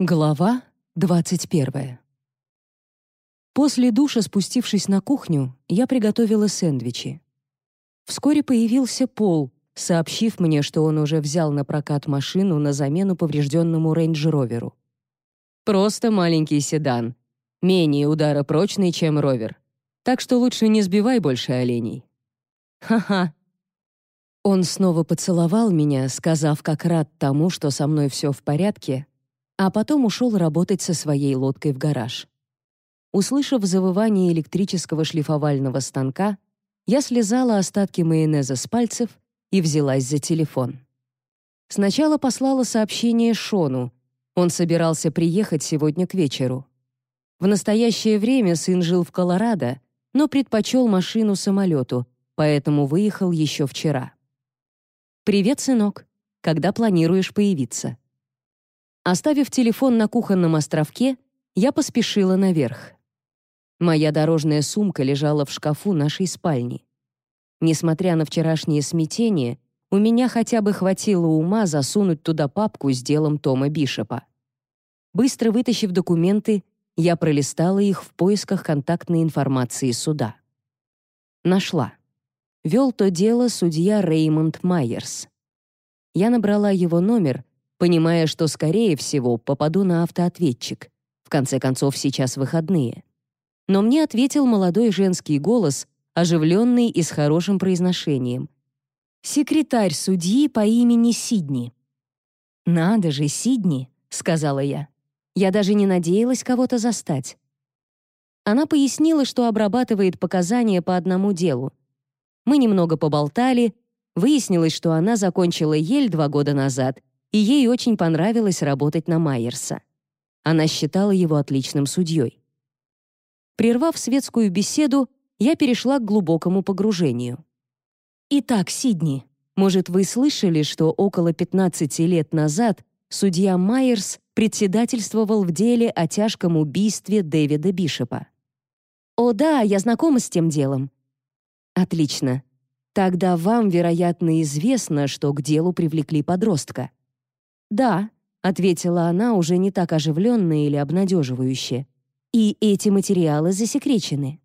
Глава 21. После душа, спустившись на кухню, я приготовила сэндвичи. Вскоре появился Пол, сообщив мне, что он уже взял на прокат машину на замену поврежденному рейндж-роверу. «Просто маленький седан. Менее ударопрочный, чем ровер. Так что лучше не сбивай больше оленей». «Ха-ха». Он снова поцеловал меня, сказав, как рад тому, что со мной все в порядке, а потом ушел работать со своей лодкой в гараж. Услышав завывание электрического шлифовального станка, я слезала остатки майонеза с пальцев и взялась за телефон. Сначала послала сообщение Шону. Он собирался приехать сегодня к вечеру. В настоящее время сын жил в Колорадо, но предпочел машину самолету, поэтому выехал еще вчера. «Привет, сынок. Когда планируешь появиться?» Оставив телефон на кухонном островке, я поспешила наверх. Моя дорожная сумка лежала в шкафу нашей спальни. Несмотря на вчерашнее смятение, у меня хотя бы хватило ума засунуть туда папку с делом Тома Бишопа. Быстро вытащив документы, я пролистала их в поисках контактной информации суда. Нашла. Вел то дело судья Реймонд Майерс. Я набрала его номер понимая, что, скорее всего, попаду на автоответчик. В конце концов, сейчас выходные. Но мне ответил молодой женский голос, оживленный и с хорошим произношением. «Секретарь судьи по имени Сидни». «Надо же, Сидни», — сказала я. Я даже не надеялась кого-то застать. Она пояснила, что обрабатывает показания по одному делу. Мы немного поболтали, выяснилось, что она закончила Ель два года назад и ей очень понравилось работать на Майерса. Она считала его отличным судьей. Прервав светскую беседу, я перешла к глубокому погружению. «Итак, Сидни, может, вы слышали, что около 15 лет назад судья Майерс председательствовал в деле о тяжком убийстве Дэвида Бишопа?» «О да, я знакома с тем делом». «Отлично. Тогда вам, вероятно, известно, что к делу привлекли подростка». «Да», — ответила она уже не так оживленно или обнадеживающе. «И эти материалы засекречены».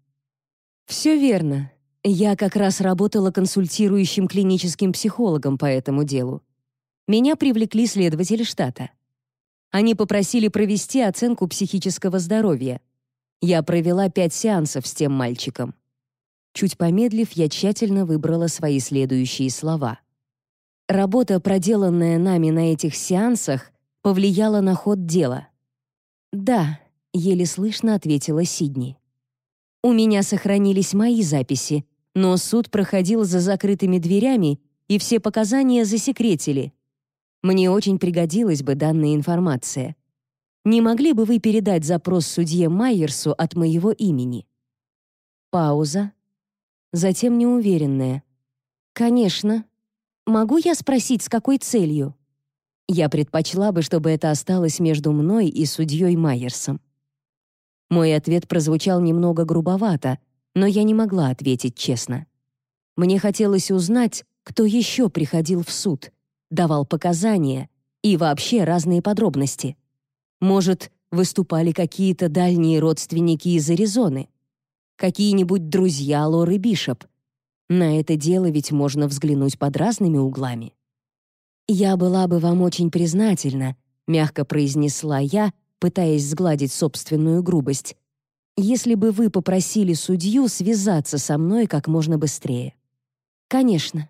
«Все верно. Я как раз работала консультирующим клиническим психологом по этому делу. Меня привлекли следователи штата. Они попросили провести оценку психического здоровья. Я провела пять сеансов с тем мальчиком. Чуть помедлив, я тщательно выбрала свои следующие слова. Работа, проделанная нами на этих сеансах, повлияла на ход дела. «Да», — еле слышно ответила Сидни. «У меня сохранились мои записи, но суд проходил за закрытыми дверями, и все показания засекретили. Мне очень пригодилась бы данная информация. Не могли бы вы передать запрос судье Майерсу от моего имени?» Пауза. Затем неуверенная. «Конечно, Могу я спросить, с какой целью? Я предпочла бы, чтобы это осталось между мной и судьей Майерсом. Мой ответ прозвучал немного грубовато, но я не могла ответить честно. Мне хотелось узнать, кто еще приходил в суд, давал показания и вообще разные подробности. Может, выступали какие-то дальние родственники из Аризоны? Какие-нибудь друзья Лоры Бишоп — на это дело ведь можно взглянуть под разными углами. «Я была бы вам очень признательна», — мягко произнесла я, пытаясь сгладить собственную грубость, «если бы вы попросили судью связаться со мной как можно быстрее». «Конечно».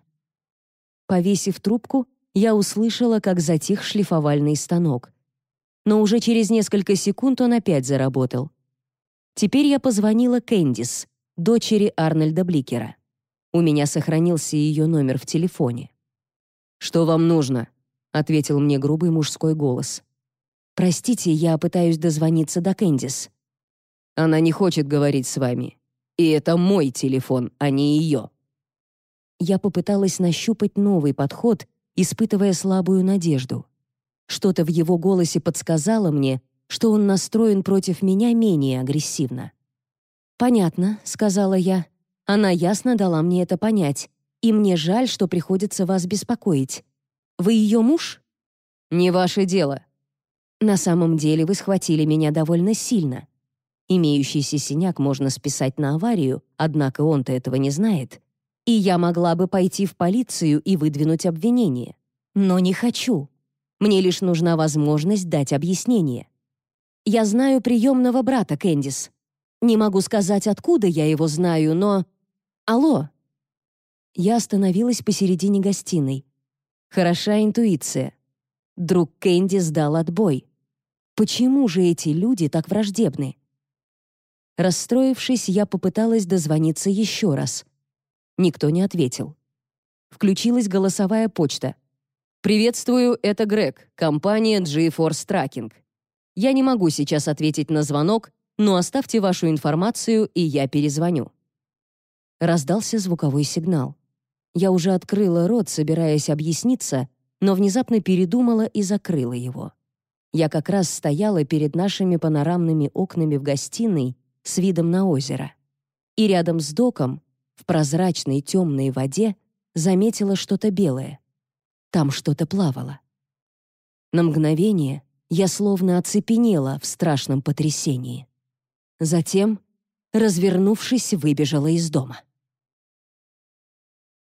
Повесив трубку, я услышала, как затих шлифовальный станок. Но уже через несколько секунд он опять заработал. Теперь я позвонила Кэндис, дочери Арнольда Бликера. У меня сохранился ее номер в телефоне. «Что вам нужно?» — ответил мне грубый мужской голос. «Простите, я пытаюсь дозвониться до Кэндис». «Она не хочет говорить с вами. И это мой телефон, а не ее». Я попыталась нащупать новый подход, испытывая слабую надежду. Что-то в его голосе подсказало мне, что он настроен против меня менее агрессивно. «Понятно», — сказала я. Она ясно дала мне это понять, и мне жаль, что приходится вас беспокоить. Вы ее муж? Не ваше дело. На самом деле вы схватили меня довольно сильно. Имеющийся синяк можно списать на аварию, однако он-то этого не знает. И я могла бы пойти в полицию и выдвинуть обвинение. Но не хочу. Мне лишь нужна возможность дать объяснение. Я знаю приемного брата Кэндис. Не могу сказать, откуда я его знаю, но... Алло!» Я остановилась посередине гостиной. Хороша интуиция. Друг Кэнди сдал отбой. Почему же эти люди так враждебны? Расстроившись, я попыталась дозвониться еще раз. Никто не ответил. Включилась голосовая почта. «Приветствую, это Грег, компания GeForce Tracking. Я не могу сейчас ответить на звонок, но оставьте вашу информацию, и я перезвоню». Раздался звуковой сигнал. Я уже открыла рот, собираясь объясниться, но внезапно передумала и закрыла его. Я как раз стояла перед нашими панорамными окнами в гостиной с видом на озеро. И рядом с доком, в прозрачной темной воде, заметила что-то белое. Там что-то плавало. На мгновение я словно оцепенела в страшном потрясении. Затем, развернувшись, выбежала из дома.